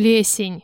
Плесень.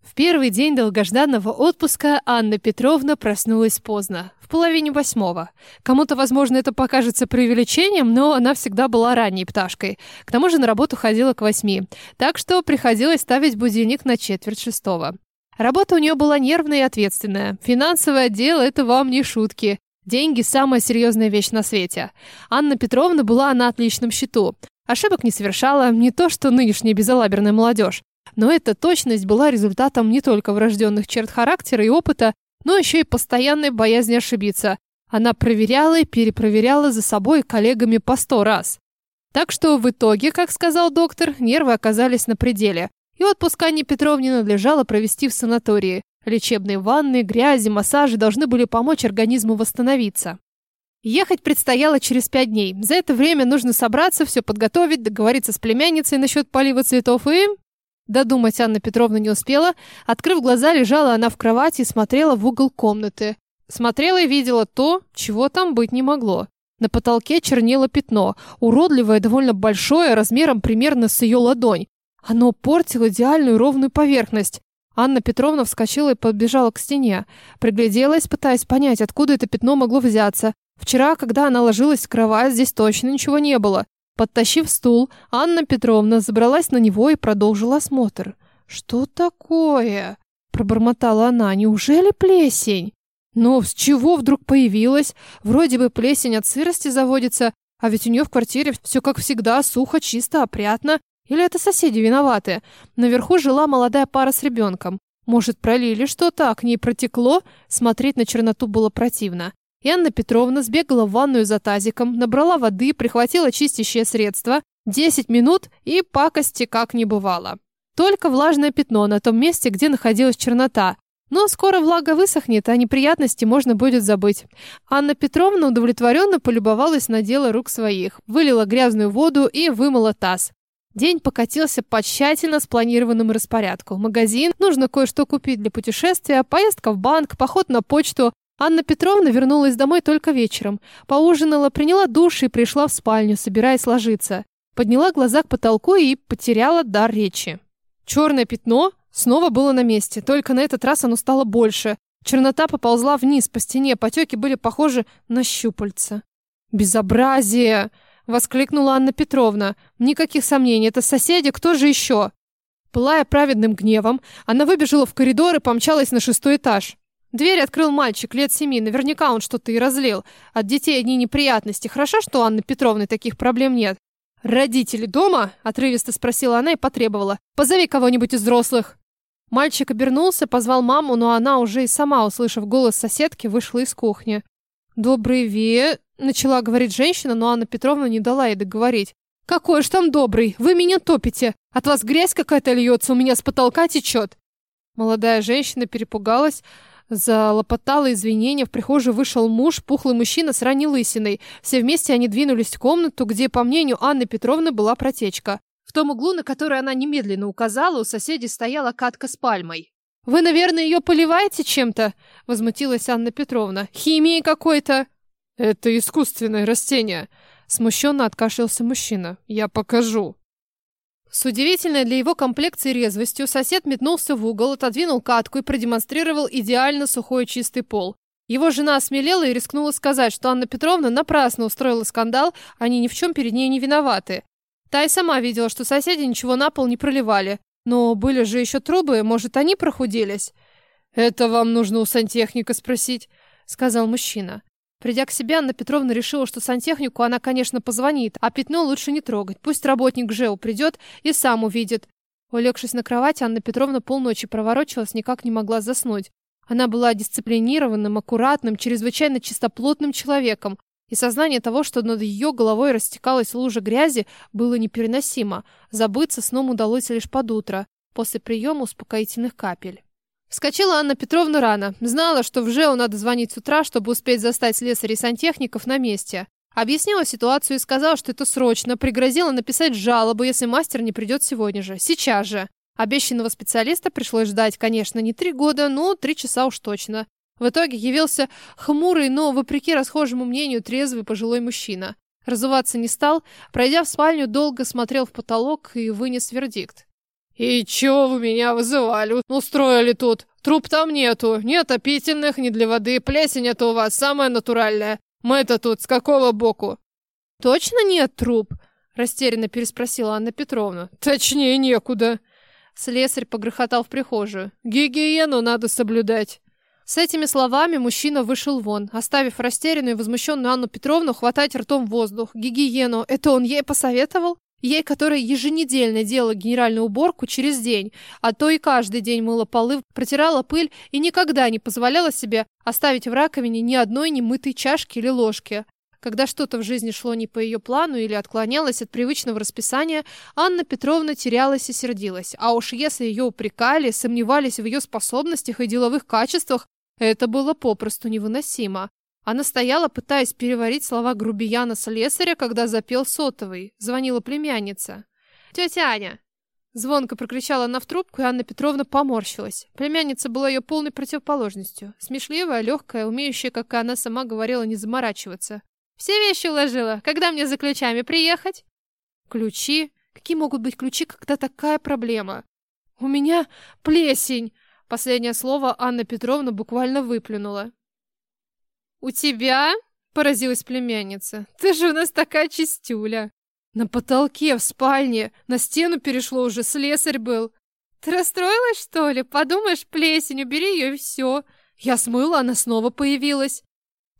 В первый день долгожданного отпуска Анна Петровна проснулась поздно, в половине восьмого. Кому-то, возможно, это покажется преувеличением, но она всегда была ранней пташкой. К тому же на работу ходила к восьми, так что приходилось ставить будильник на четверть шестого. Работа у нее была нервная и ответственная. Финансовое отдел – это вам не шутки. Деньги – самая серьезная вещь на свете. Анна Петровна была на отличном счету. Ошибок не совершала, не то что нынешняя безалаберная молодежь. Но эта точность была результатом не только врожденных черт характера и опыта, но еще и постоянной боязни ошибиться. Она проверяла и перепроверяла за собой коллегами по сто раз. Так что в итоге, как сказал доктор, нервы оказались на пределе. И отпуск Анне Петровне надлежало провести в санатории. Лечебные ванны, грязи, массажи должны были помочь организму восстановиться. Ехать предстояло через пять дней. За это время нужно собраться, все подготовить, договориться с племянницей насчет полива цветов и... Додумать Анна Петровна не успела. Открыв глаза, лежала она в кровати и смотрела в угол комнаты. Смотрела и видела то, чего там быть не могло. На потолке чернело пятно, уродливое, довольно большое, размером примерно с ее ладонь. Оно портило идеальную ровную поверхность. Анна Петровна вскочила и подбежала к стене. Пригляделась, пытаясь понять, откуда это пятно могло взяться. Вчера, когда она ложилась в кровать, здесь точно ничего не было. Подтащив стул, Анна Петровна забралась на него и продолжила осмотр. «Что такое?» – пробормотала она. «Неужели плесень?» «Но с чего вдруг появилась? Вроде бы плесень от сырости заводится, а ведь у нее в квартире все как всегда сухо, чисто, опрятно. Или это соседи виноваты? Наверху жила молодая пара с ребенком. Может, пролили что-то, а к ней протекло? Смотреть на черноту было противно. И Анна Петровна сбегала в ванную за тазиком, набрала воды, прихватила чистящее средство. Десять минут, и пакости как не бывало. Только влажное пятно на том месте, где находилась чернота. Но скоро влага высохнет, а неприятности можно будет забыть. Анна Петровна удовлетворенно полюбовалась на дело рук своих, вылила грязную воду и вымыла таз. День покатился по тщательно спланированному распорядку. Магазин, нужно кое-что купить для путешествия, поездка в банк, поход на почту, Анна Петровна вернулась домой только вечером. Поужинала, приняла душ и пришла в спальню, собираясь ложиться. Подняла глаза к потолку и потеряла дар речи. Черное пятно снова было на месте, только на этот раз оно стало больше. Чернота поползла вниз по стене, потеки были похожи на щупальца. «Безобразие!» — воскликнула Анна Петровна. «Никаких сомнений, это соседи, кто же еще?» Пылая праведным гневом, она выбежала в коридор и помчалась на шестой этаж. Дверь открыл мальчик лет семи, наверняка он что-то и разлил. От детей одни неприятности. Хорошо, что у Анны Петровны таких проблем нет. «Родители дома?» – отрывисто спросила она и потребовала. «Позови кого-нибудь из взрослых». Мальчик обернулся, позвал маму, но она уже и сама, услышав голос соседки, вышла из кухни. «Добрый ве...» – начала говорить женщина, но Анна Петровна не дала ей договорить. «Какой ж там добрый? Вы меня топите! От вас грязь какая-то льется, у меня с потолка течет!» Молодая женщина перепугалась, Залопотала извинения, в прихожую вышел муж, пухлый мужчина с ранней лысиной. Все вместе они двинулись в комнату, где, по мнению Анны Петровны, была протечка. В том углу, на который она немедленно указала, у соседей стояла катка с пальмой. «Вы, наверное, ее поливаете чем-то?» – возмутилась Анна Петровна. «Химией какой-то?» «Это искусственное растение», – смущенно откашлялся мужчина. «Я покажу». С удивительной для его комплекции резвостью сосед метнулся в угол, отодвинул катку и продемонстрировал идеально сухой чистый пол. Его жена осмелела и рискнула сказать, что Анна Петровна напрасно устроила скандал, они ни в чем перед ней не виноваты. Та и сама видела, что соседи ничего на пол не проливали. Но были же еще трубы, может, они прохудились? «Это вам нужно у сантехника спросить», — сказал мужчина. Придя к себе, Анна Петровна решила, что сантехнику она, конечно, позвонит, а пятно лучше не трогать. Пусть работник ЖЭУ придет и сам увидит. Улегшись на кровать, Анна Петровна полночи проворочилась, никак не могла заснуть. Она была дисциплинированным, аккуратным, чрезвычайно чистоплотным человеком, и сознание того, что над ее головой растекалась лужа грязи, было непереносимо. Забыться сном удалось лишь под утро, после приема успокоительных капель. Вскочила Анна Петровна рано. Знала, что в ЖЭУ надо звонить с утра, чтобы успеть застать слесарей сантехников на месте. Объяснила ситуацию и сказала, что это срочно. Пригрозила написать жалобу, если мастер не придет сегодня же. Сейчас же. Обещанного специалиста пришлось ждать, конечно, не три года, но три часа уж точно. В итоге явился хмурый, но, вопреки расхожему мнению, трезвый пожилой мужчина. Разуваться не стал, пройдя в спальню, долго смотрел в потолок и вынес вердикт. «И чё вы меня вызывали? Устроили тут? Труп там нету, нет опительных, ни для воды, плесень это у вас самая натуральная. Мы-то тут с какого боку?» «Точно нет труп?» – растерянно переспросила Анна Петровна. «Точнее некуда». Слесарь погрохотал в прихожую. «Гигиену надо соблюдать». С этими словами мужчина вышел вон, оставив растерянную и возмущенную Анну Петровну хватать ртом воздух. Гигиену. Это он ей посоветовал? Ей, которая еженедельно делала генеральную уборку через день, а то и каждый день мыла полы, протирала пыль и никогда не позволяла себе оставить в раковине ни одной немытой чашки или ложки. Когда что-то в жизни шло не по ее плану или отклонялось от привычного расписания, Анна Петровна терялась и сердилась. А уж если ее упрекали, сомневались в ее способностях и деловых качествах, это было попросту невыносимо. Она стояла, пытаясь переварить слова грубияна-слесаря, когда запел сотовый. Звонила племянница. «Тетя Аня!» Звонко прокричала она в трубку, и Анна Петровна поморщилась. Племянница была ее полной противоположностью. Смешливая, легкая, умеющая, как и она сама говорила, не заморачиваться. «Все вещи уложила. Когда мне за ключами приехать?» «Ключи? Какие могут быть ключи, когда такая проблема?» «У меня плесень!» Последнее слово Анна Петровна буквально выплюнула. «У тебя?» — поразилась племянница. «Ты же у нас такая чистюля!» «На потолке, в спальне, на стену перешло уже, слесарь был!» «Ты расстроилась, что ли? Подумаешь, плесень, убери ее и все!» Я смыла, она снова появилась.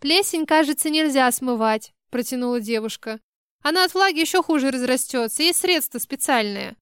«Плесень, кажется, нельзя смывать», — протянула девушка. «Она от влаги еще хуже разрастется, есть средства специальные».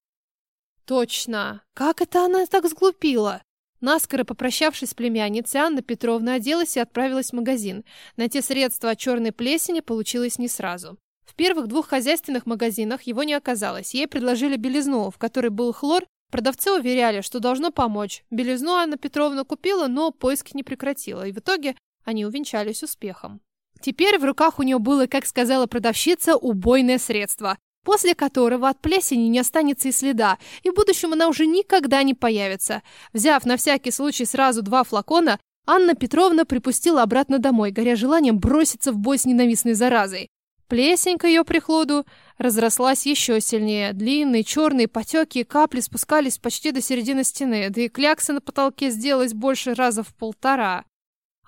«Точно! Как это она так сглупила?» Наскоро попрощавшись с племянницей, Анна Петровна оделась и отправилась в магазин. Найти средства от черной плесени получилось не сразу. В первых двух хозяйственных магазинах его не оказалось. Ей предложили белизну, в которой был хлор. Продавцы уверяли, что должно помочь. Белизну Анна Петровна купила, но поиски не прекратила. И в итоге они увенчались успехом. Теперь в руках у нее было, как сказала продавщица, убойное средство после которого от плесени не останется и следа, и в будущем она уже никогда не появится. Взяв на всякий случай сразу два флакона, Анна Петровна припустила обратно домой, горя желанием броситься в бой с ненавистной заразой. Плесень к ее приходу разрослась еще сильнее. Длинные черные потеки и капли спускались почти до середины стены, да и клякса на потолке сделалась больше раза в полтора.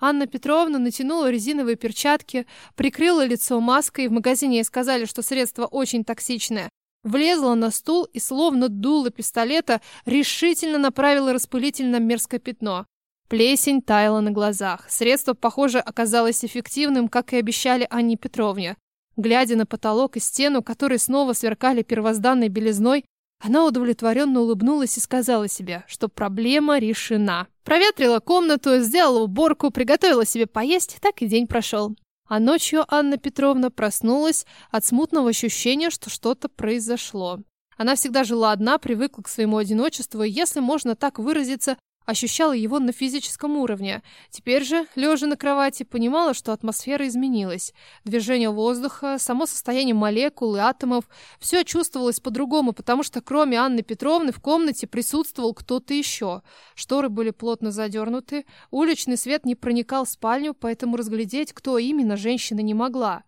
Анна Петровна натянула резиновые перчатки, прикрыла лицо маской, в магазине ей сказали, что средство очень токсичное. Влезла на стул и, словно дуло пистолета, решительно направила распылитель на мерзкое пятно. Плесень таяла на глазах. Средство, похоже, оказалось эффективным, как и обещали Анне Петровне. Глядя на потолок и стену, которые снова сверкали первозданной белизной, она удовлетворенно улыбнулась и сказала себе, что проблема решена. Проветрила комнату, сделала уборку, приготовила себе поесть, так и день прошел. А ночью Анна Петровна проснулась от смутного ощущения, что что-то произошло. Она всегда жила одна, привыкла к своему одиночеству, и, если можно так выразиться, ощущала его на физическом уровне. Теперь же, лежа на кровати, понимала, что атмосфера изменилась. Движение воздуха, само состояние молекул и атомов, все чувствовалось по-другому, потому что кроме Анны Петровны в комнате присутствовал кто-то еще. Шторы были плотно задернуты, уличный свет не проникал в спальню, поэтому разглядеть, кто именно, женщина не могла.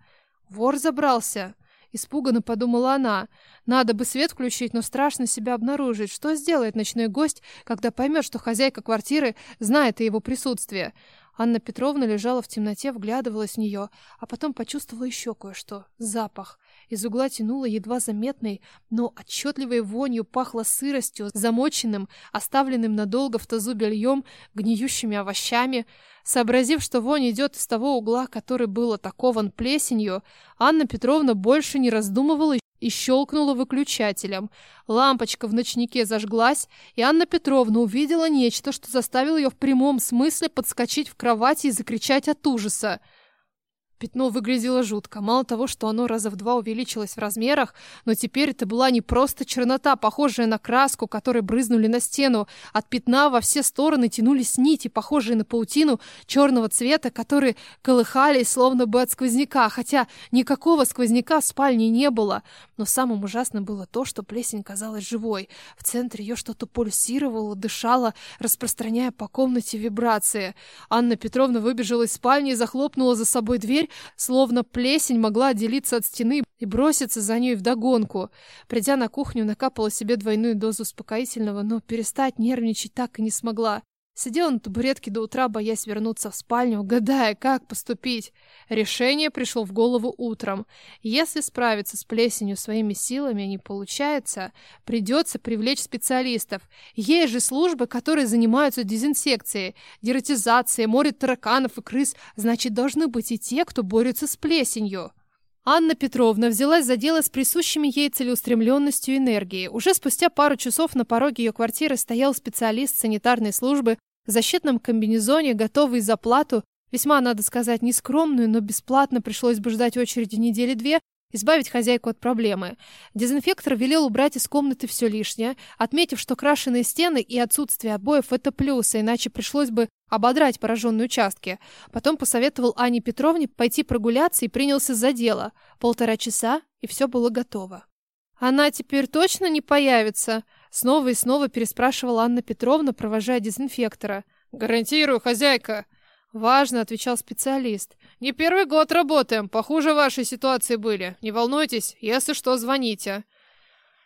Вор забрался. Испуганно подумала она. Надо бы свет включить, но страшно себя обнаружить. Что сделает ночной гость, когда поймет, что хозяйка квартиры знает о его присутствии? Анна Петровна лежала в темноте, вглядывалась в нее, а потом почувствовала еще кое-что. Запах. Из угла тянуло едва заметной, но отчетливой вонью пахло сыростью, замоченным, оставленным надолго в тазу бельем, гниющими овощами. Сообразив, что вонь идет из того угла, который был атакован плесенью, Анна Петровна больше не раздумывала и щелкнула выключателем. Лампочка в ночнике зажглась, и Анна Петровна увидела нечто, что заставило ее в прямом смысле подскочить в кровати и закричать от ужаса. Пятно выглядело жутко. Мало того, что оно раза в два увеличилось в размерах, но теперь это была не просто чернота, похожая на краску, которой брызнули на стену. От пятна во все стороны тянулись нити, похожие на паутину черного цвета, которые колыхались, словно бы от сквозняка, хотя никакого сквозняка в спальне не было. Но самым ужасным было то, что плесень казалась живой. В центре ее что-то пульсировало, дышало, распространяя по комнате вибрации. Анна Петровна выбежала из спальни и захлопнула за собой дверь, словно плесень могла отделиться от стены и броситься за ней вдогонку. Придя на кухню, накапала себе двойную дозу успокоительного, но перестать нервничать так и не смогла. Сидела на табуретке до утра, боясь вернуться в спальню, гадая, как поступить. Решение пришло в голову утром. Если справиться с плесенью своими силами не получается, придется привлечь специалистов. Есть же службы, которые занимаются дезинсекцией, дератизацией, морят тараканов и крыс. Значит, должны быть и те, кто борется с плесенью. Анна Петровна взялась за дело с присущими ей целеустремленностью и энергией. Уже спустя пару часов на пороге ее квартиры стоял специалист санитарной службы в защитном комбинезоне, готовый за плату, весьма, надо сказать, нескромную, но бесплатно пришлось бы ждать очереди недели две, избавить хозяйку от проблемы. Дезинфектор велел убрать из комнаты все лишнее, отметив, что крашеные стены и отсутствие обоев – это плюсы, иначе пришлось бы ободрать пораженные участки. Потом посоветовал Ане Петровне пойти прогуляться и принялся за дело. Полтора часа, и все было готово. «Она теперь точно не появится?» Снова и снова переспрашивала Анна Петровна, провожая дезинфектора. «Гарантирую, хозяйка!» «Важно», — отвечал специалист. «Не первый год работаем, похуже вашей ситуации были. Не волнуйтесь, если что, звоните».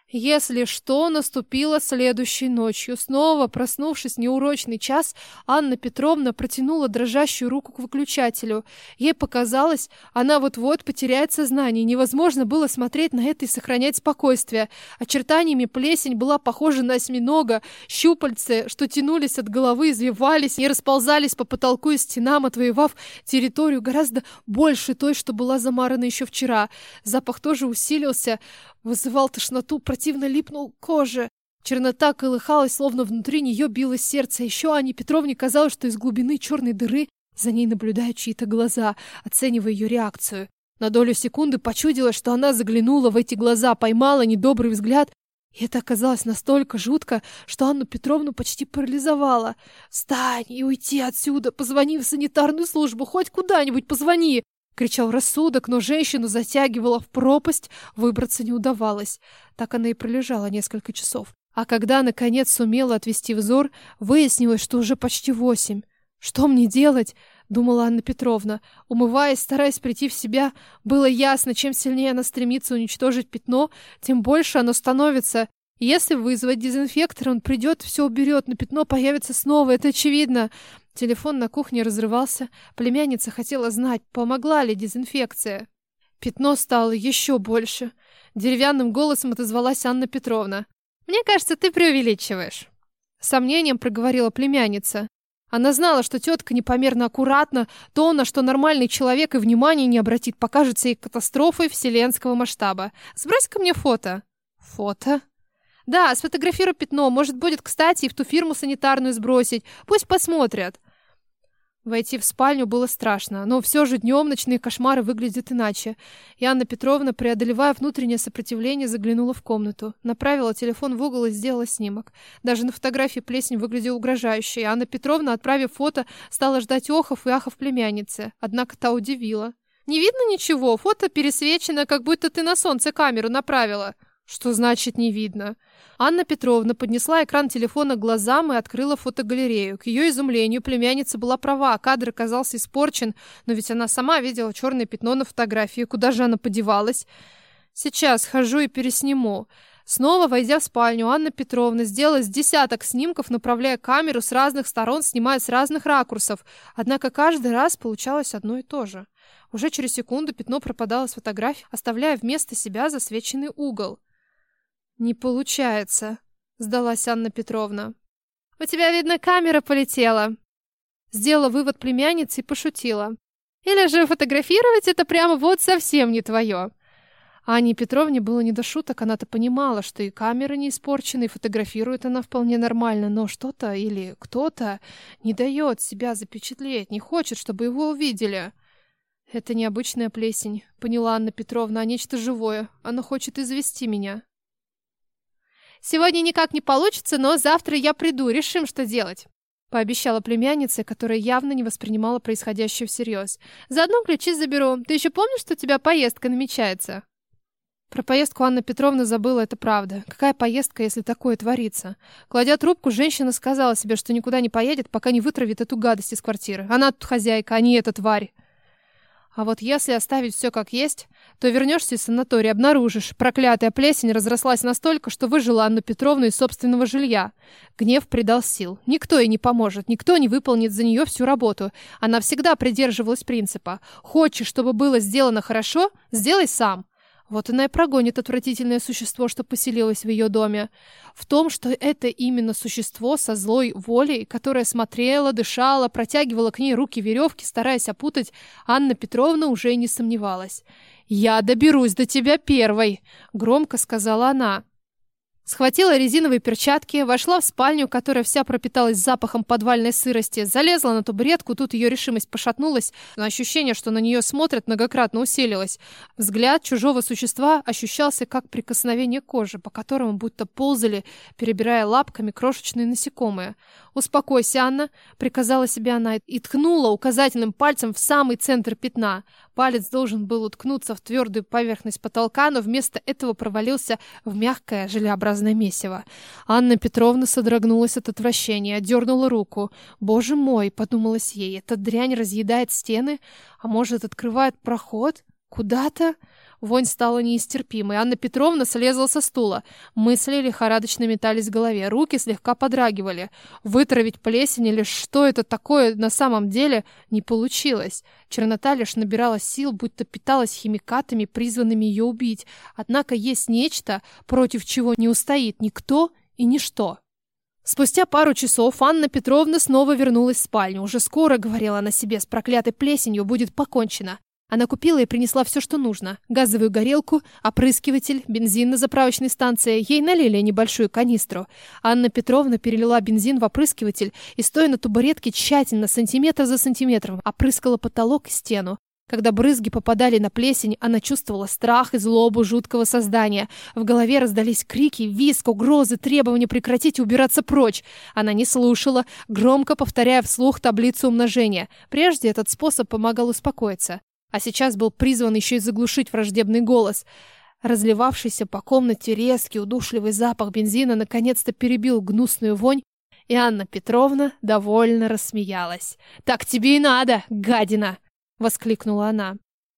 Если что, наступило следующей ночью. Снова, проснувшись неурочный час, Анна Петровна протянула дрожащую руку к выключателю. Ей показалось, она вот-вот потеряет сознание. Невозможно было смотреть на это и сохранять спокойствие. Очертаниями плесень была похожа на осьминога. Щупальцы, что тянулись от головы, извивались и расползались по потолку и стенам, отвоевав территорию гораздо больше той, что была замарана еще вчера. Запах тоже усилился. Вызывал тошноту, противно липнул к коже. Чернота колыхалась, словно внутри нее билось сердце. Еще Анне Петровне казалось, что из глубины черной дыры за ней наблюдают чьи-то глаза, оценивая ее реакцию. На долю секунды почудилось, что она заглянула в эти глаза, поймала недобрый взгляд, и это оказалось настолько жутко, что Анну Петровну почти парализовало. «Встань и уйти отсюда! Позвони в санитарную службу! Хоть куда-нибудь позвони!» Кричал рассудок, но женщину затягивала в пропасть, выбраться не удавалось. Так она и пролежала несколько часов. А когда, наконец, сумела отвести взор, выяснилось, что уже почти восемь. «Что мне делать?» — думала Анна Петровна. Умываясь, стараясь прийти в себя, было ясно, чем сильнее она стремится уничтожить пятно, тем больше оно становится. Если вызвать дезинфектор, он придет, все уберет, но пятно появится снова, это очевидно. Телефон на кухне разрывался. Племянница хотела знать, помогла ли дезинфекция. Пятно стало еще больше. Деревянным голосом отозвалась Анна Петровна. «Мне кажется, ты преувеличиваешь». сомнением проговорила племянница. Она знала, что тетка непомерно аккуратна, то, на что нормальный человек и внимания не обратит, покажется ей катастрофой вселенского масштаба. «Сбрось ко мне фото». «Фото?» «Да, сфотографируй пятно. Может, будет кстати и в ту фирму санитарную сбросить. Пусть посмотрят». Войти в спальню было страшно, но все же днем ночные кошмары выглядят иначе. Анна Петровна, преодолевая внутреннее сопротивление, заглянула в комнату. Направила телефон в угол и сделала снимок. Даже на фотографии плесень выглядела угрожающе, и Анна Петровна, отправив фото, стала ждать охов и ахов племянницы. Однако та удивила. «Не видно ничего, фото пересвечено, как будто ты на солнце камеру направила». «Что значит не видно?» Анна Петровна поднесла экран телефона к глазам и открыла фотогалерею. К ее изумлению племянница была права, кадр оказался испорчен, но ведь она сама видела черное пятно на фотографии. Куда же она подевалась? Сейчас хожу и пересниму. Снова войдя в спальню, Анна Петровна сделала с десяток снимков, направляя камеру с разных сторон, снимая с разных ракурсов. Однако каждый раз получалось одно и то же. Уже через секунду пятно пропадало с фотографии, оставляя вместо себя засвеченный угол. «Не получается», — сдалась Анна Петровна. «У тебя, видно, камера полетела». Сделала вывод племянницы и пошутила. «Или же фотографировать это прямо вот совсем не твое». Ане Петровне было не до шуток, она-то понимала, что и камера не испорчена, и фотографирует она вполне нормально, но что-то или кто-то не дает себя запечатлеть, не хочет, чтобы его увидели. «Это необычная плесень», — поняла Анна Петровна, — «а нечто живое. Оно хочет извести меня». Сегодня никак не получится, но завтра я приду, решим, что делать. Пообещала племянница, которая явно не воспринимала происходящее всерьез. Заодно ключи заберу. Ты еще помнишь, что у тебя поездка намечается? Про поездку Анна Петровна забыла, это правда. Какая поездка, если такое творится? Кладя трубку, женщина сказала себе, что никуда не поедет, пока не вытравит эту гадость из квартиры. Она тут хозяйка, а не эта тварь. А вот если оставить все как есть, то вернешься из санатория, обнаружишь, проклятая плесень разрослась настолько, что выжила Анну Петровну из собственного жилья. Гнев придал сил. Никто ей не поможет, никто не выполнит за нее всю работу. Она всегда придерживалась принципа. Хочешь, чтобы было сделано хорошо, сделай сам. Вот она и прогонит отвратительное существо, что поселилось в ее доме. В том, что это именно существо со злой волей, которое смотрела, дышала, протягивала к ней руки веревки, стараясь опутать, Анна Петровна уже не сомневалась. «Я доберусь до тебя первой», — громко сказала она. Схватила резиновые перчатки, вошла в спальню, которая вся пропиталась запахом подвальной сырости, залезла на табуретку, тут ее решимость пошатнулась, но ощущение, что на нее смотрят, многократно усилилось. Взгляд чужого существа ощущался как прикосновение кожи, по которому будто ползали, перебирая лапками крошечные насекомые. «Успокойся, Анна», — приказала себе она и ткнула указательным пальцем в самый центр пятна. Палец должен был уткнуться в твердую поверхность потолка, но вместо этого провалился в мягкое желеобразное месиво. Анна Петровна содрогнулась от отвращения, дернула руку. «Боже мой!» — подумалось ей. «Эта дрянь разъедает стены? А может, открывает проход? Куда-то?» Вонь стала неистерпимой. Анна Петровна слезла со стула. Мысли лихорадочно метались в голове. Руки слегка подрагивали. Вытравить плесень или что это такое на самом деле не получилось. Чернота лишь набирала сил, будто питалась химикатами, призванными ее убить. Однако есть нечто, против чего не устоит никто и ничто. Спустя пару часов Анна Петровна снова вернулась в спальню. Уже скоро, говорила она себе, с проклятой плесенью будет покончено. Она купила и принесла все, что нужно. Газовую горелку, опрыскиватель, бензин на заправочной станции. Ей налили небольшую канистру. Анна Петровна перелила бензин в опрыскиватель и, стоя на табуретке, тщательно, сантиметр за сантиметром, опрыскала потолок и стену. Когда брызги попадали на плесень, она чувствовала страх и злобу жуткого создания. В голове раздались крики, визг, угрозы, требования прекратить и убираться прочь. Она не слушала, громко повторяя вслух таблицу умножения. Прежде этот способ помогал успокоиться а сейчас был призван еще и заглушить враждебный голос. Разливавшийся по комнате резкий удушливый запах бензина наконец-то перебил гнусную вонь, и Анна Петровна довольно рассмеялась. «Так тебе и надо, гадина!» — воскликнула она.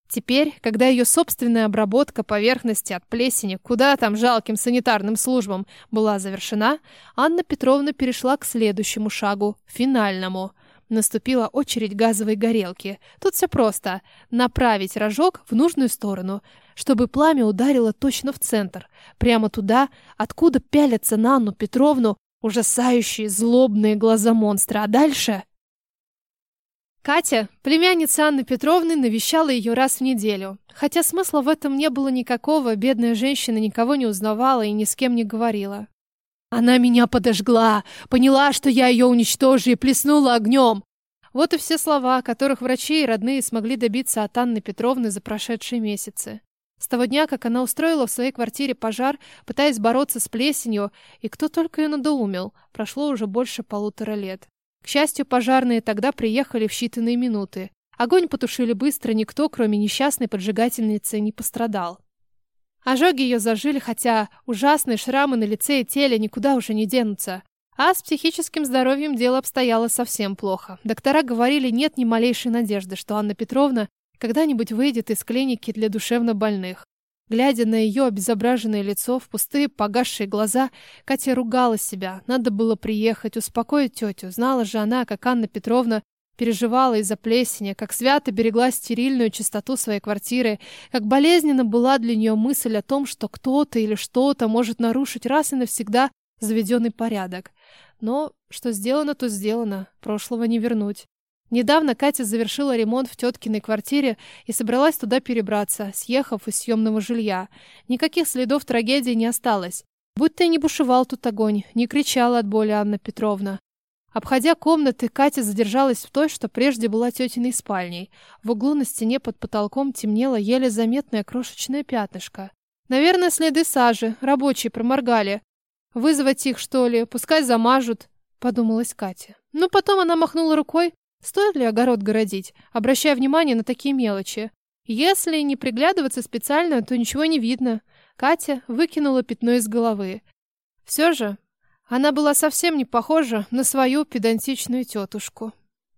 Теперь, когда ее собственная обработка поверхности от плесени, куда там жалким санитарным службам, была завершена, Анна Петровна перешла к следующему шагу, финальному — Наступила очередь газовой горелки. Тут все просто. Направить рожок в нужную сторону, чтобы пламя ударило точно в центр. Прямо туда, откуда пялятся на Анну Петровну ужасающие злобные глаза монстра. А дальше... Катя, племянница Анны Петровны, навещала ее раз в неделю. Хотя смысла в этом не было никакого, бедная женщина никого не узнавала и ни с кем не говорила. Она меня подожгла, поняла, что я ее уничтожу и плеснула огнем. Вот и все слова, которых врачи и родные смогли добиться от Анны Петровны за прошедшие месяцы. С того дня, как она устроила в своей квартире пожар, пытаясь бороться с плесенью, и кто только ее надоумил, прошло уже больше полутора лет. К счастью, пожарные тогда приехали в считанные минуты. Огонь потушили быстро, никто, кроме несчастной поджигательницы, не пострадал. Ожоги ее зажили, хотя ужасные шрамы на лице и теле никуда уже не денутся. А с психическим здоровьем дело обстояло совсем плохо. Доктора говорили, нет ни малейшей надежды, что Анна Петровна когда-нибудь выйдет из клиники для душевнобольных. Глядя на ее обезображенное лицо, в пустые погасшие глаза, Катя ругала себя. Надо было приехать, успокоить тетю. Знала же она, как Анна Петровна переживала из-за плесени, как свято берегла стерильную чистоту своей квартиры, как болезненно была для нее мысль о том, что кто-то или что-то может нарушить раз и навсегда заведенный порядок. Но что сделано, то сделано, прошлого не вернуть. Недавно Катя завершила ремонт в теткиной квартире и собралась туда перебраться, съехав из съемного жилья. Никаких следов трагедии не осталось. Будто и не бушевал тут огонь, не кричала от боли Анна Петровна. Обходя комнаты, Катя задержалась в той, что прежде была тетиной спальней. В углу на стене под потолком темнело еле заметное крошечное пятнышко. Наверное, следы сажи, рабочие проморгали. Вызвать их, что ли, пускай замажут, подумалась Катя. Но потом она махнула рукой. Стоит ли огород городить, обращая внимание на такие мелочи? Если не приглядываться специально, то ничего не видно. Катя выкинула пятно из головы. Все же она была совсем не похожа на свою педантичную тетушку.